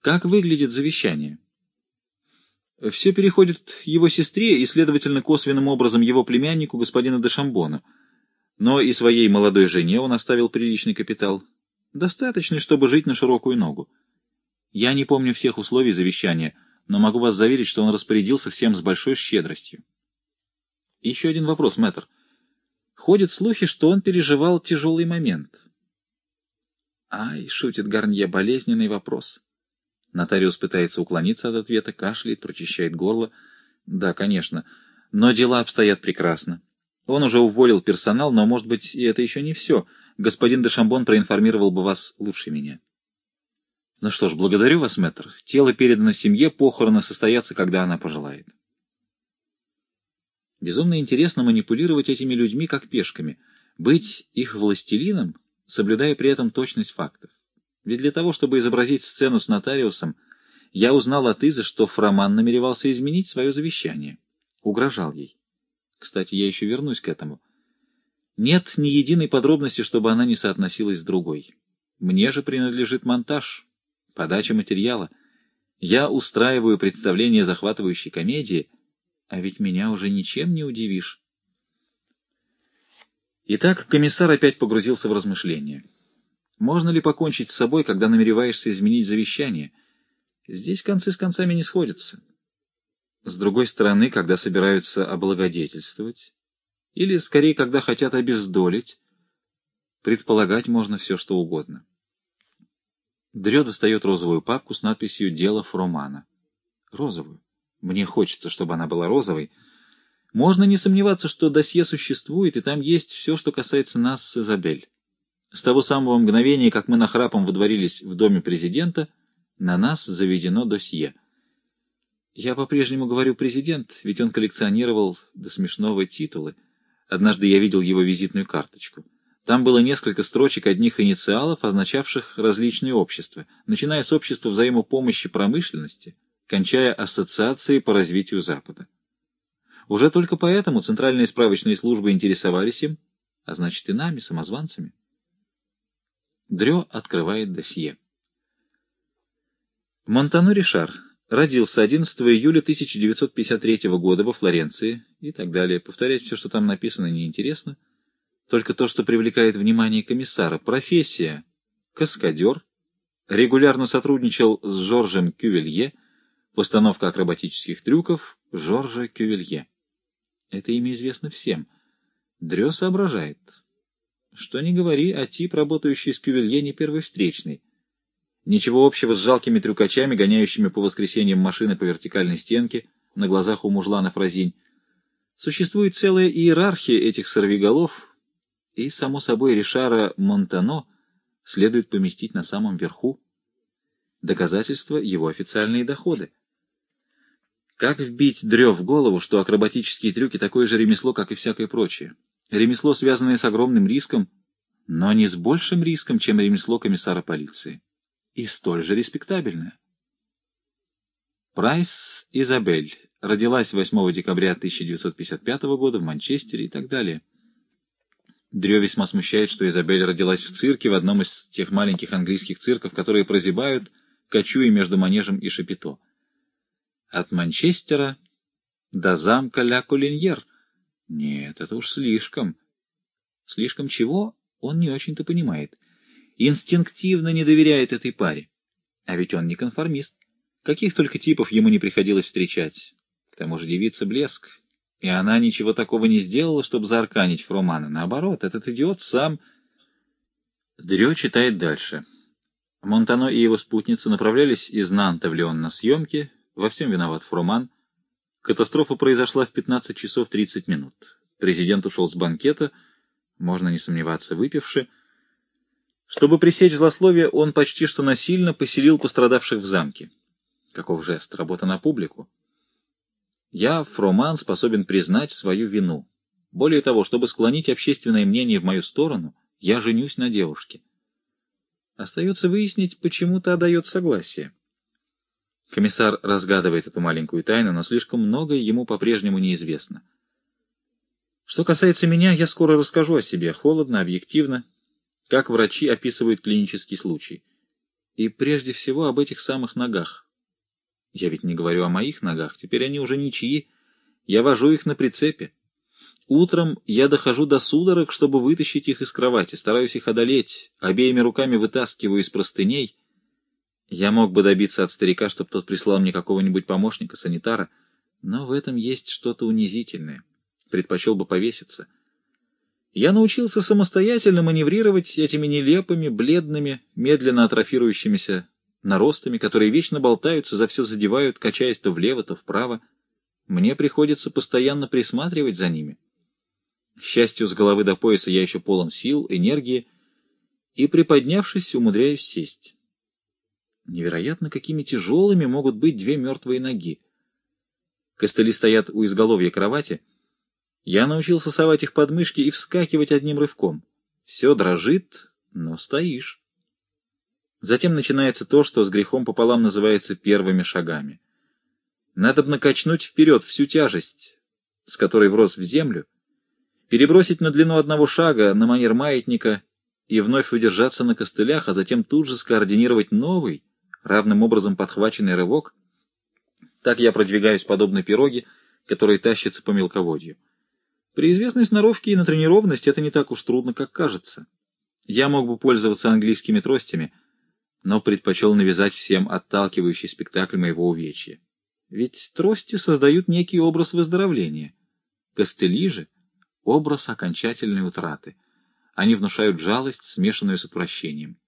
Как выглядит завещание? Все переходит его сестре и, следовательно, косвенным образом его племяннику, господину Дешамбону. Но и своей молодой жене он оставил приличный капитал. Достаточный, чтобы жить на широкую ногу. Я не помню всех условий завещания, но могу вас заверить, что он распорядился всем с большой щедростью. Еще один вопрос, мэтр. Ходят слухи, что он переживал тяжелый момент. Ай, шутит Гарнье, болезненный вопрос. Нотариус пытается уклониться от ответа, кашляет, прочищает горло. Да, конечно, но дела обстоят прекрасно. Он уже уволил персонал, но, может быть, и это еще не все. Господин Дешамбон проинформировал бы вас лучше меня. Ну что ж, благодарю вас, мэтр. Тело передано семье, похороны состоятся, когда она пожелает. Безумно интересно манипулировать этими людьми как пешками, быть их властелином, соблюдая при этом точность фактов. Ведь для того, чтобы изобразить сцену с нотариусом, я узнал от Изы, что Фроман намеревался изменить свое завещание. Угрожал ей. Кстати, я еще вернусь к этому. Нет ни единой подробности, чтобы она не соотносилась с другой. Мне же принадлежит монтаж, подача материала. Я устраиваю представление захватывающей комедии, а ведь меня уже ничем не удивишь. Итак, комиссар опять погрузился в размышления. Можно ли покончить с собой, когда намереваешься изменить завещание? Здесь концы с концами не сходятся. С другой стороны, когда собираются облагодетельствовать, или, скорее, когда хотят обездолить, предполагать можно все, что угодно. Дрё достает розовую папку с надписью «Дело Фромана». Розовую. Мне хочется, чтобы она была розовой. Можно не сомневаться, что досье существует, и там есть все, что касается нас с Изабель. С того самого мгновения, как мы нахрапом выдворились в доме президента, на нас заведено досье. Я по-прежнему говорю «президент», ведь он коллекционировал до смешного титулы. Однажды я видел его визитную карточку. Там было несколько строчек одних инициалов, означавших различные общества, начиная с общества взаимопомощи промышленности, кончая ассоциацией по развитию Запада. Уже только поэтому центральные справочные службы интересовались им, а значит и нами, самозванцами. Дрё открывает досье. Монтано Ришар родился 11 июля 1953 года во Флоренции и так далее. Повторять все, что там написано, неинтересно. Только то, что привлекает внимание комиссара. Профессия — каскадер. Регулярно сотрудничал с Жоржем Кювелье. Постановка акробатических трюков Жоржа Кювелье. Это имя известно всем. Дрё соображает. Что ни говори, а тип, работающий с Кювелье, не первый встречный. Ничего общего с жалкими трюкачами, гоняющими по воскресеньям машины по вертикальной стенке на глазах у мужланов разинь. Существует целая иерархия этих сорвиголов, и, само собой, Ришара Монтано следует поместить на самом верху. Доказательство — его официальные доходы. Как вбить древ в голову, что акробатические трюки — такое же ремесло, как и всякое прочее? Ремесло, связанное с огромным риском, но не с большим риском, чем ремесло комиссара полиции. И столь же респектабельное. Прайс Изабель родилась 8 декабря 1955 года в Манчестере и так далее. Дрё весьма смущает, что Изабель родилась в цирке, в одном из тех маленьких английских цирков, которые прозябают, кочуя между манежем и шапито. От Манчестера до замка Ля Колиньер — нет, это уж слишком. Слишком чего? Он не очень-то понимает. Инстинктивно не доверяет этой паре. А ведь он не конформист. Каких только типов ему не приходилось встречать. К тому же девица блеск. И она ничего такого не сделала, чтобы заарканить Фромана. Наоборот, этот идиот сам... Дрё читает дальше. Монтано и его спутница направлялись из Нанта в Леон на съемки. Во всем виноват Фроман — Катастрофа произошла в 15 часов 30 минут. Президент ушел с банкета, можно не сомневаться, выпивши. Чтобы пресечь злословие, он почти что насильно поселил пострадавших в замке. Каков жест? Работа на публику. Я, Фроман, способен признать свою вину. Более того, чтобы склонить общественное мнение в мою сторону, я женюсь на девушке. Остается выяснить, почему та дает согласие. Комиссар разгадывает эту маленькую тайну, но слишком многое ему по-прежнему неизвестно. Что касается меня, я скоро расскажу о себе, холодно, объективно, как врачи описывают клинический случай. И прежде всего об этих самых ногах. Я ведь не говорю о моих ногах, теперь они уже ничьи. Я вожу их на прицепе. Утром я дохожу до судорог, чтобы вытащить их из кровати, стараюсь их одолеть, обеими руками вытаскиваю из простыней. Я мог бы добиться от старика, чтобы тот прислал мне какого-нибудь помощника-санитара, но в этом есть что-то унизительное. Предпочел бы повеситься. Я научился самостоятельно маневрировать этими нелепыми, бледными, медленно атрофирующимися наростами, которые вечно болтаются, за все задевают, качаясь то влево, то вправо. Мне приходится постоянно присматривать за ними. К счастью, с головы до пояса я еще полон сил, энергии, и, приподнявшись, умудряюсь сесть. Невероятно, какими тяжелыми могут быть две мертвые ноги. Костыли стоят у изголовья кровати. Я научился совать их под мышки и вскакивать одним рывком. Все дрожит, но стоишь. Затем начинается то, что с грехом пополам называется первыми шагами. Надо бы накачнуть вперед всю тяжесть, с которой врос в землю, перебросить на длину одного шага на манер маятника и вновь удержаться на костылях, а затем тут же скоординировать новый, равным образом подхваченный рывок. Так я продвигаюсь подобно пироге, который тащится по мелководью. При известной сноровке и натренированности это не так уж трудно, как кажется. Я мог бы пользоваться английскими тростями, но предпочел навязать всем отталкивающий спектакль моего увечья. Ведь трости создают некий образ выздоровления. Костыли же — образ окончательной утраты. Они внушают жалость, смешанную с отвращением.